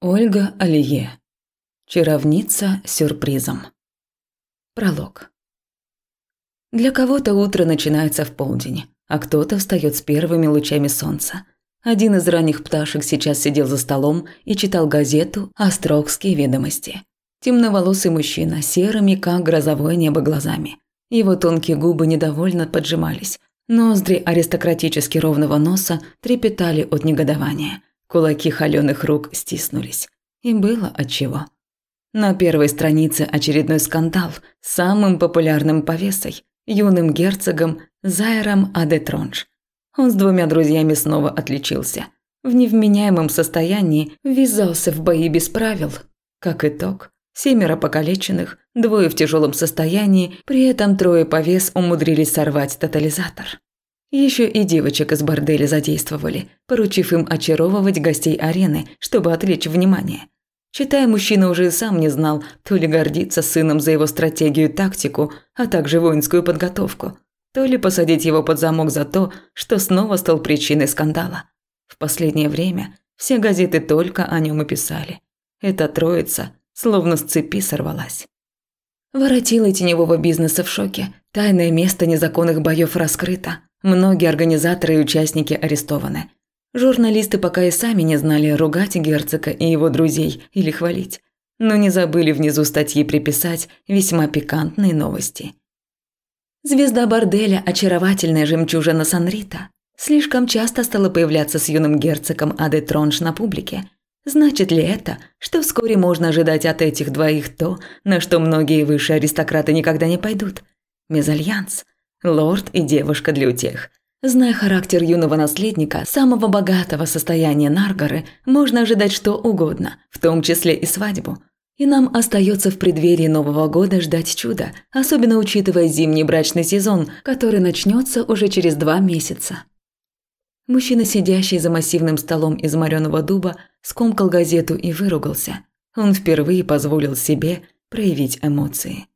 Ольга Алие. Чаровница сюрпризом. Пролог. Для кого-то утро начинается в полдень, а кто-то встает с первыми лучами солнца. Один из ранних пташек сейчас сидел за столом и читал газету «Острогские ведомости». Темноволосый мужчина, серыми, как грозовое небо, глазами. Его тонкие губы недовольно поджимались. Ноздри аристократически ровного носа трепетали от негодования – Кулаки холёных рук стиснулись. И было отчего. На первой странице очередной скандал с самым популярным повесой, юным герцогом Зайром Адетронж. Он с двумя друзьями снова отличился. В невменяемом состоянии ввязался в бои без правил. Как итог, семеро покалеченных, двое в тяжелом состоянии, при этом трое повес умудрились сорвать тотализатор. Еще и девочек из борделя задействовали, поручив им очаровывать гостей арены, чтобы отвлечь внимание. Читая, мужчина уже и сам не знал, то ли гордиться сыном за его стратегию и тактику, а также воинскую подготовку, то ли посадить его под замок за то, что снова стал причиной скандала. В последнее время все газеты только о нем и писали. Эта троица словно с цепи сорвалась. Воротилы теневого бизнеса в шоке. Тайное место незаконных боев раскрыто. Многие организаторы и участники арестованы. Журналисты пока и сами не знали, ругать герцога и его друзей или хвалить. Но не забыли внизу статьи приписать весьма пикантные новости. Звезда борделя, очаровательная жемчужина Санрита, слишком часто стала появляться с юным герцогом Аде Тронш на публике. Значит ли это, что вскоре можно ожидать от этих двоих то, на что многие высшие аристократы никогда не пойдут? Мезальянс – Лорд и девушка для утех. Зная характер юного наследника самого богатого состояния Наргары, можно ожидать что угодно, в том числе и свадьбу. И нам остается в преддверии Нового года ждать чуда, особенно учитывая зимний брачный сезон, который начнется уже через два месяца. Мужчина, сидящий за массивным столом из мореного дуба, скомкал газету и выругался. Он впервые позволил себе проявить эмоции.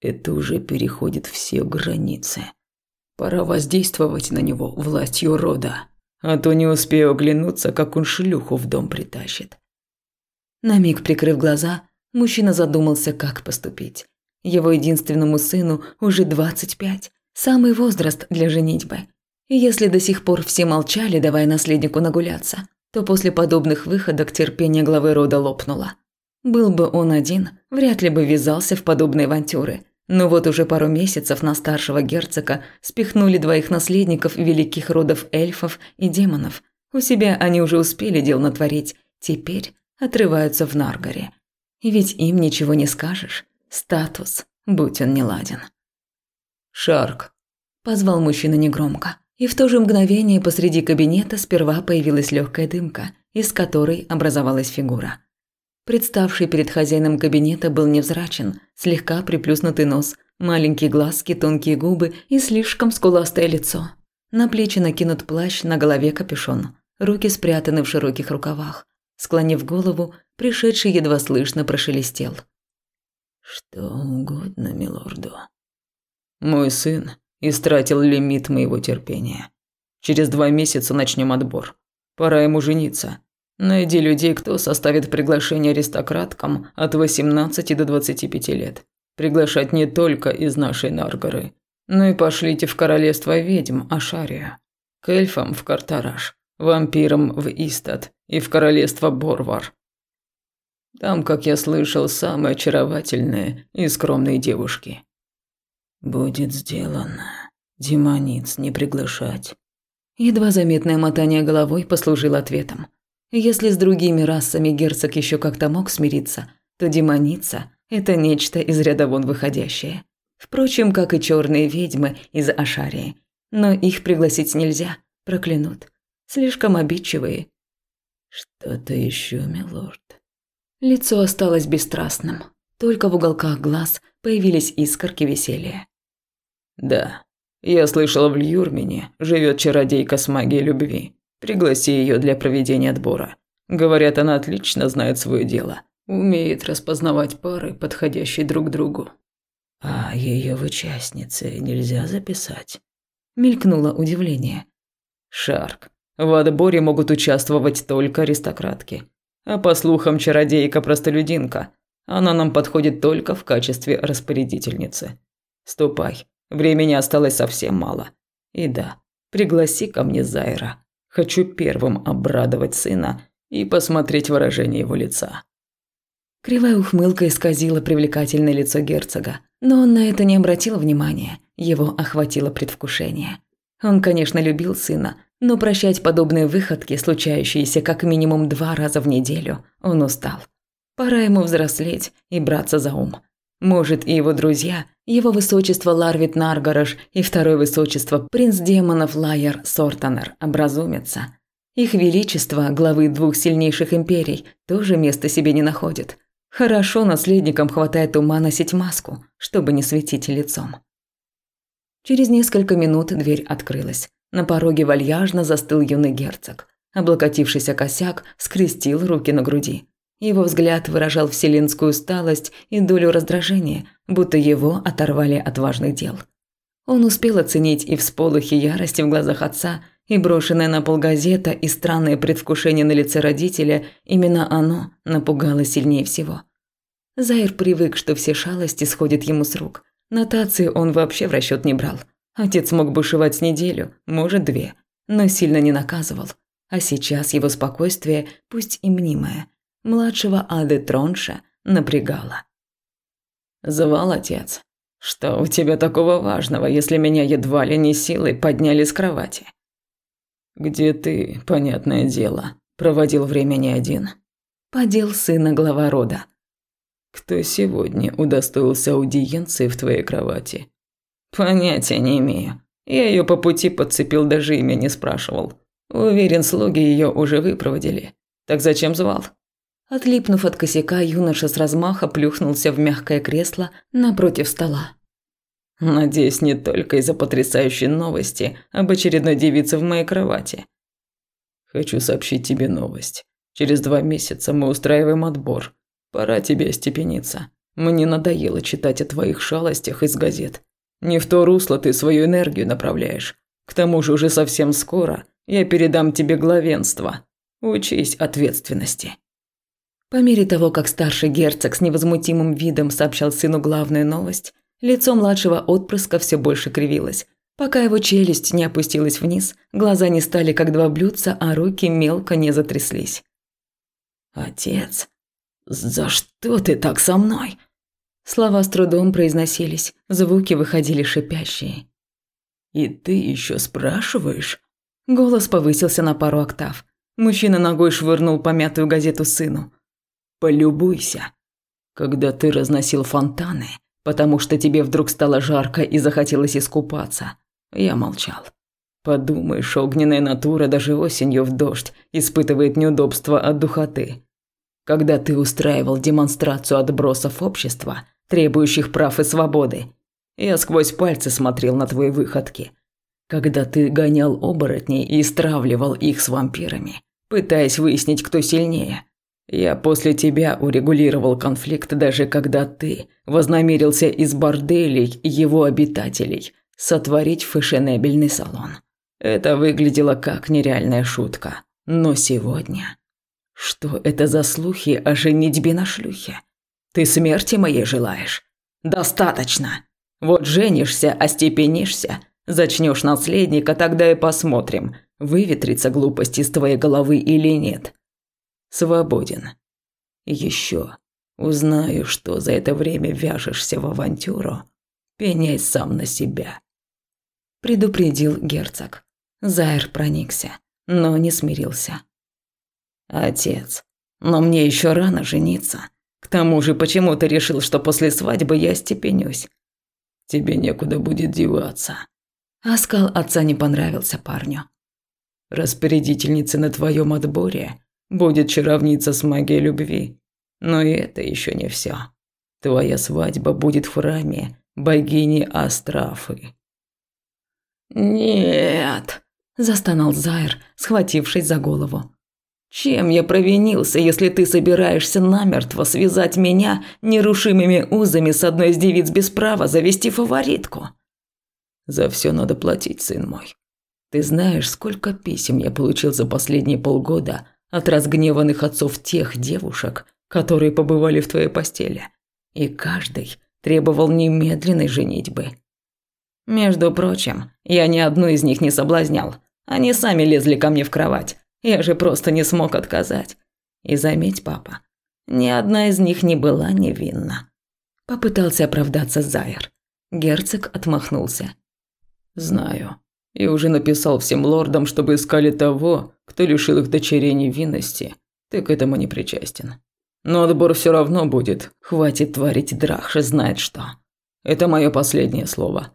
Это уже переходит все границы. Пора воздействовать на него властью рода, а то не успею оглянуться, как он шлюху в дом притащит. На миг прикрыв глаза, мужчина задумался, как поступить. Его единственному сыну уже 25, самый возраст для женитьбы. И если до сих пор все молчали, давая наследнику нагуляться, то после подобных выходок терпение главы рода лопнуло. Был бы он один, вряд ли бы ввязался в подобные авантюры. Но вот уже пару месяцев на старшего герцога спихнули двоих наследников великих родов эльфов и демонов. У себя они уже успели дел натворить, теперь отрываются в Наргаре. И ведь им ничего не скажешь. Статус, будь он неладен. «Шарк», – позвал мужчина негромко. И в то же мгновение посреди кабинета сперва появилась легкая дымка, из которой образовалась фигура – Представший перед хозяином кабинета был невзрачен, слегка приплюснутый нос, маленькие глазки, тонкие губы и слишком скуластое лицо. На плечи накинут плащ, на голове капюшон. Руки спрятаны в широких рукавах. Склонив голову, пришедший едва слышно прошелестел. «Что угодно, милорду». «Мой сын истратил лимит моего терпения. Через два месяца начнем отбор. Пора ему жениться. Найди людей, кто составит приглашение аристократкам от 18 до 25 лет. Приглашать не только из нашей Наргоры, но и пошлите в королевство ведьм Ашария, к эльфам в Картараш, вампирам в Истат и в королевство Борвар. Там, как я слышал, самые очаровательные и скромные девушки. Будет сделано. Демониц не приглашать. Едва заметное мотание головой послужило ответом. Если с другими расами герцог еще как-то мог смириться, то демоница – это нечто из ряда вон выходящее. Впрочем, как и черные ведьмы из Ашарии. Но их пригласить нельзя, проклянут. Слишком обидчивые. Что-то еще, милорд? Лицо осталось бесстрастным. Только в уголках глаз появились искорки веселья. Да, я слышал, в Льюрмине живет чародейка с магией любви. Пригласи ее для проведения отбора. Говорят, она отлично знает свое дело. Умеет распознавать пары, подходящие друг другу. А ее в участнице нельзя записать? Мелькнуло удивление. Шарк. В отборе могут участвовать только аристократки. А по слухам, чародейка-простолюдинка. Она нам подходит только в качестве распорядительницы. Ступай, времени осталось совсем мало. И да, пригласи ко мне Зайра. Хочу первым обрадовать сына и посмотреть выражение его лица. Кривая ухмылка исказила привлекательное лицо герцога, но он на это не обратил внимания, его охватило предвкушение. Он, конечно, любил сына, но прощать подобные выходки, случающиеся как минимум два раза в неделю, он устал. Пора ему взрослеть и браться за ум. Может, и его друзья, его высочество Ларвит Наргараш и второе высочество принц демонов Лайер Сортанер образумятся. Их величество, главы двух сильнейших империй, тоже места себе не находят. Хорошо наследникам хватает ума носить маску, чтобы не светить лицом. Через несколько минут дверь открылась. На пороге вальяжно застыл юный герцог. Облокотившийся косяк скрестил руки на груди. Его взгляд выражал вселенскую усталость и долю раздражения, будто его оторвали от важных дел. Он успел оценить и всполохи ярости в глазах отца, и брошенная на пол газета, и странное предвкушение на лице родителя, именно оно напугало сильнее всего. Зайр привык, что все шалости сходят ему с рук. Нотации он вообще в расчет не брал. Отец мог бушевать неделю, может две, но сильно не наказывал. А сейчас его спокойствие, пусть и мнимое, младшего Ады Тронша напрягало. «Звал отец. Что у тебя такого важного, если меня едва ли не силой подняли с кровати?» «Где ты, понятное дело, проводил время не один?» Подел сына глава рода. Кто сегодня удостоился аудиенции в твоей кровати? Понятия не имею. Я ее по пути подцепил, даже имя не спрашивал. Уверен, слуги ее уже выпроводили. Так зачем звал? Отлипнув от косяка, юноша с размаха плюхнулся в мягкое кресло напротив стола. Надеюсь, не только из-за потрясающей новости об очередной девице в моей кровати. Хочу сообщить тебе новость. Через два месяца мы устраиваем отбор. Пора тебе остепениться. Мне надоело читать о твоих шалостях из газет. Не в то русло ты свою энергию направляешь. К тому же уже совсем скоро я передам тебе главенство. Учись ответственности. По мере того, как старший герцог с невозмутимым видом сообщал сыну главную новость, лицо младшего отпрыска все больше кривилось. Пока его челюсть не опустилась вниз, глаза не стали как два блюдца, а руки мелко не затряслись. «Отец», «За что ты так со мной?» Слова с трудом произносились, звуки выходили шипящие. «И ты еще спрашиваешь?» Голос повысился на пару октав. Мужчина ногой швырнул помятую газету сыну. «Полюбуйся. Когда ты разносил фонтаны, потому что тебе вдруг стало жарко и захотелось искупаться, я молчал. Подумаешь, огненная натура даже осенью в дождь испытывает неудобства от духоты когда ты устраивал демонстрацию отбросов общества, требующих прав и свободы. Я сквозь пальцы смотрел на твои выходки. Когда ты гонял оборотней и стравливал их с вампирами, пытаясь выяснить, кто сильнее. Я после тебя урегулировал конфликт, даже когда ты вознамерился из борделей его обитателей сотворить фешенебельный салон. Это выглядело как нереальная шутка. Но сегодня что это за слухи о женитьбе на шлюхе? Ты смерти моей желаешь? Достаточно. Вот женишься, остепенишься, зачнешь наследника, тогда и посмотрим, выветрится глупость из твоей головы или нет. Свободен. Еще узнаю, что за это время вяжешься в авантюру, пеняй сам на себя. Предупредил герцог. Зайр проникся, но не смирился. Отец, но мне еще рано жениться. К тому же, почему ты решил, что после свадьбы я степенюсь? Тебе некуда будет деваться. Аскал отца не понравился парню. Распорядительница на твоем отборе будет чаровница с магией любви. Но и это еще не все. Твоя свадьба будет в храме богини Астрафы. «Нет!» – застонал Зайр, схватившись за голову. Чем я провинился, если ты собираешься намертво связать меня нерушимыми узами с одной из девиц без права завести фаворитку? За все надо платить, сын мой. Ты знаешь, сколько писем я получил за последние полгода от разгневанных отцов тех девушек, которые побывали в твоей постели. И каждый требовал немедленной женитьбы. Между прочим, я ни одну из них не соблазнял. Они сами лезли ко мне в кровать. Я же просто не смог отказать. И заметь, папа, ни одна из них не была невинна. Попытался оправдаться Зайер. Герцог отмахнулся. Знаю. И уже написал всем лордам, чтобы искали того, кто лишил их дочерей невинности. Ты к этому не причастен. Но отбор все равно будет. Хватит творить драхша знает что. Это мое последнее слово.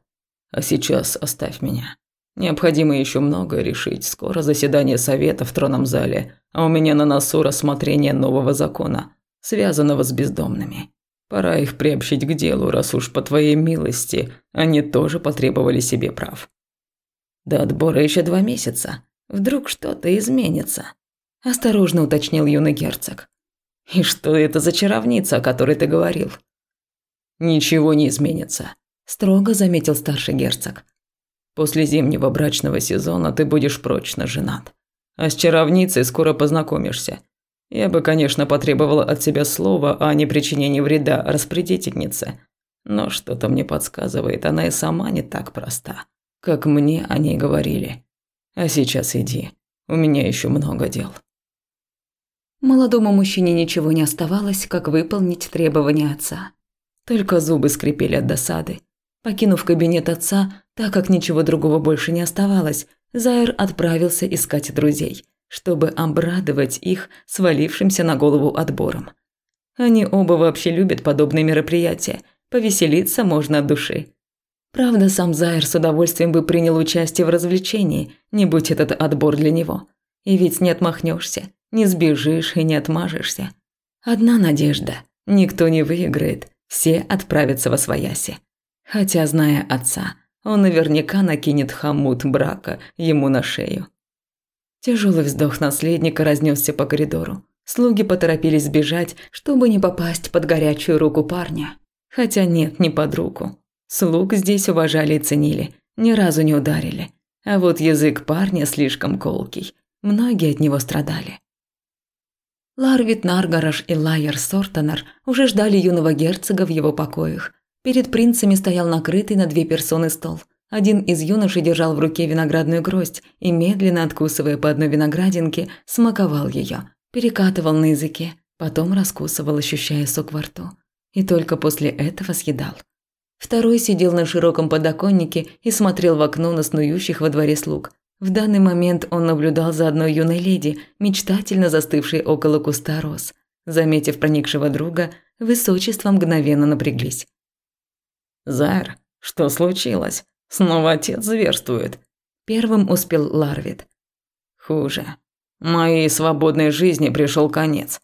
А сейчас оставь меня. Необходимо еще многое решить. Скоро заседание совета в тронном зале, а у меня на носу рассмотрение нового закона, связанного с бездомными. Пора их приобщить к делу, раз уж по твоей милости они тоже потребовали себе прав. До отбора еще два месяца. Вдруг что-то изменится. Осторожно уточнил юный герцог. И что это за чаровница, о которой ты говорил? Ничего не изменится, строго заметил старший герцог. После зимнего брачного сезона ты будешь прочно женат. А с чаровницей скоро познакомишься. Я бы, конечно, потребовала от тебя слова о непричинении вреда распорядительнице. Но что-то мне подсказывает, она и сама не так проста, как мне о ней говорили. А сейчас иди, у меня еще много дел. Молодому мужчине ничего не оставалось, как выполнить требования отца. Только зубы скрипели от досады. Покинув кабинет отца, так как ничего другого больше не оставалось, Зайр отправился искать друзей, чтобы обрадовать их свалившимся на голову отбором. Они оба вообще любят подобные мероприятия, повеселиться можно от души. Правда, сам Зайр с удовольствием бы принял участие в развлечении, не будь этот отбор для него. И ведь не отмахнешься, не сбежишь и не отмажешься. Одна надежда – никто не выиграет, все отправятся во свояси. Хотя, зная отца, он наверняка накинет хомут брака ему на шею. Тяжелый вздох наследника разнесся по коридору. Слуги поторопились сбежать, чтобы не попасть под горячую руку парня. Хотя нет, не под руку. Слуг здесь уважали и ценили, ни разу не ударили. А вот язык парня слишком колкий. Многие от него страдали. Ларвит Наргараш и Лайер Сортонер уже ждали юного герцога в его покоях. Перед принцами стоял накрытый на две персоны стол. Один из юношей держал в руке виноградную гроздь и, медленно откусывая по одной виноградинке, смаковал ее, перекатывал на языке, потом раскусывал, ощущая сок во рту. И только после этого съедал. Второй сидел на широком подоконнике и смотрел в окно на снующих во дворе слуг. В данный момент он наблюдал за одной юной леди, мечтательно застывшей около куста роз. Заметив проникшего друга, высочество мгновенно напряглись. «Зайр, что случилось? Снова отец зверствует?» Первым успел Ларвит. «Хуже. Моей свободной жизни пришел конец.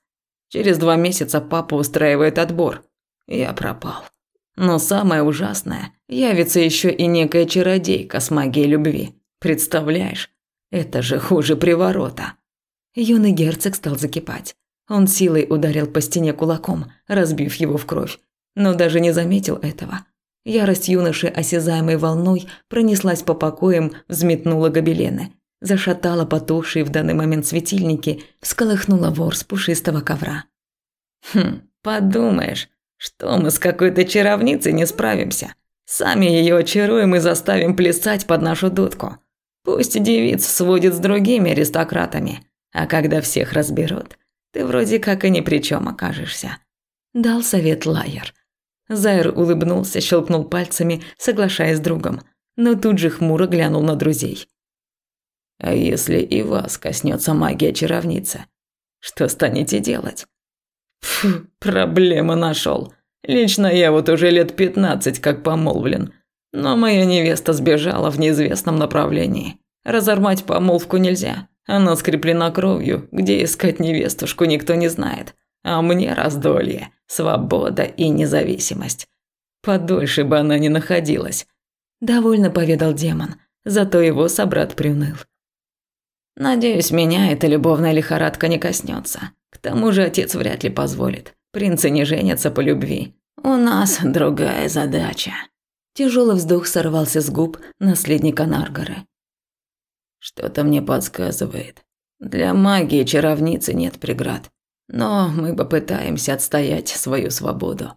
Через два месяца папа устраивает отбор. Я пропал. Но самое ужасное, явится еще и некая чародейка с магией любви. Представляешь? Это же хуже приворота». Юный герцог стал закипать. Он силой ударил по стене кулаком, разбив его в кровь, но даже не заметил этого. Ярость юноши, осязаемой волной, пронеслась по покоям, взметнула гобелены. Зашатала потухшие в данный момент светильники, всколыхнула ворс пушистого ковра. «Хм, подумаешь, что мы с какой-то чаровницей не справимся. Сами ее очаруем и заставим плясать под нашу дудку. Пусть девиц сводит с другими аристократами, а когда всех разберут, ты вроде как и ни при чем окажешься», – дал совет Лайер. Зайр улыбнулся, щелкнул пальцами, соглашаясь с другом, но тут же хмуро глянул на друзей. «А если и вас коснется магия чаровницы, что станете делать?» «Фу, проблема нашел. Лично я вот уже лет пятнадцать как помолвлен, но моя невеста сбежала в неизвестном направлении. Разорвать помолвку нельзя, она скреплена кровью, где искать невестушку никто не знает, а мне раздолье» свобода и независимость. Подольше бы она не находилась. Довольно поведал демон, зато его собрат приуныл. Надеюсь, меня эта любовная лихорадка не коснется. Тому же отец вряд ли позволит. Принцы не женятся по любви. У нас другая задача. Тяжелый вздох сорвался с губ наследника Наргары. Что-то мне подсказывает. Для магии чаровницы нет преград, но мы попытаемся отстоять свою свободу.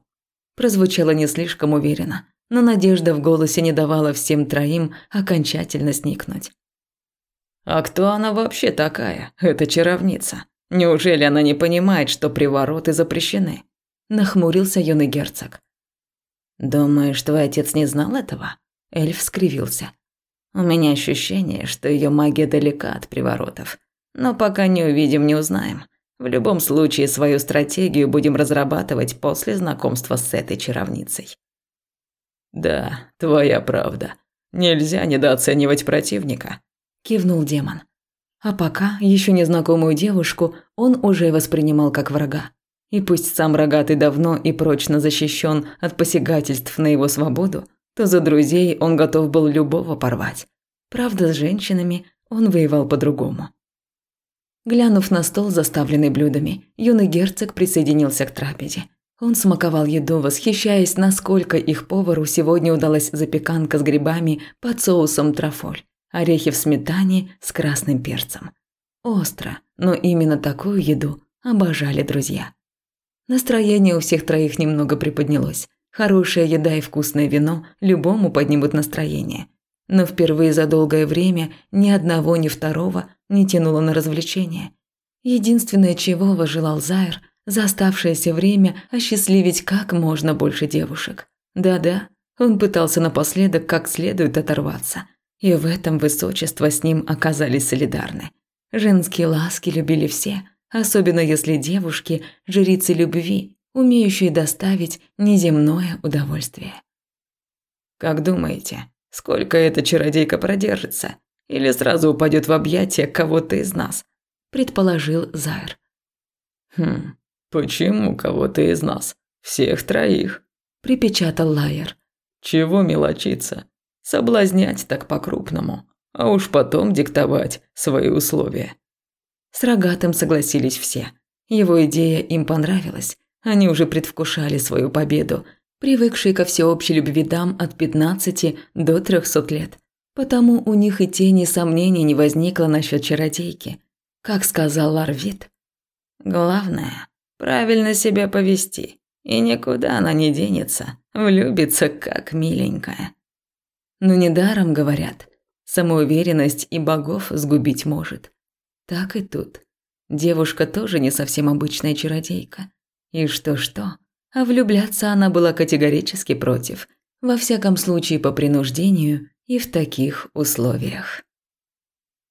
Прозвучало не слишком уверенно, но надежда в голосе не давала всем троим окончательно сникнуть. А кто она вообще такая, эта чаровница? Неужели она не понимает, что привороты запрещены? Нахмурился юный герцог. Думаешь, твой отец не знал этого? Эльф скривился. У меня ощущение, что ее магия далека от приворотов. Но пока не увидим, не узнаем. В любом случае, свою стратегию будем разрабатывать после знакомства с этой чаровницей. Да, твоя правда. Нельзя недооценивать противника, кивнул демон. А пока еще незнакомую девушку он уже воспринимал как врага. И пусть сам рогатый давно и прочно защищен от посягательств на его свободу, то за друзей он готов был любого порвать. Правда, с женщинами он воевал по-другому. Глянув на стол, заставленный блюдами, юный герцог присоединился к трапезе. Он смаковал еду, восхищаясь, насколько их повару сегодня удалась запеканка с грибами под соусом трафоль, орехи в сметане с красным перцем. Остро, но именно такую еду обожали друзья. Настроение у всех троих немного приподнялось. Хорошая еда и вкусное вино любому поднимут настроение. Но впервые за долгое время ни одного, ни второго не тянуло на развлечения. Единственное, чего выжелал Зайр, за оставшееся время осчастливить как можно больше девушек. Да-да, он пытался напоследок как следует оторваться. И в этом высочество с ним оказались солидарны. Женские ласки любили все – особенно если девушки – жрицы любви, умеющие доставить неземное удовольствие. «Как думаете, сколько эта чародейка продержится? Или сразу упадет в объятия кого-то из нас?» – предположил Зайр. «Хм, почему кого-то из нас? Всех троих?» – припечатал Лайер. «Чего мелочиться? Соблазнять так по-крупному, а уж потом диктовать свои условия». С рогатым согласились все. Его идея им понравилась. Они уже предвкушали свою победу, привыкшие ко всеобщей любви дам от 15 до 300 лет. Потому у них и тени сомнений не возникло насчет чародейки. Как сказал Ларвит. «Главное – правильно себя повести, и никуда она не денется, влюбится как миленькая». Но недаром говорят, самоуверенность и богов сгубить может. Так и тут. Девушка тоже не совсем обычная чародейка. И что-что, а влюбляться она была категорически против. Во всяком случае, по принуждению и в таких условиях.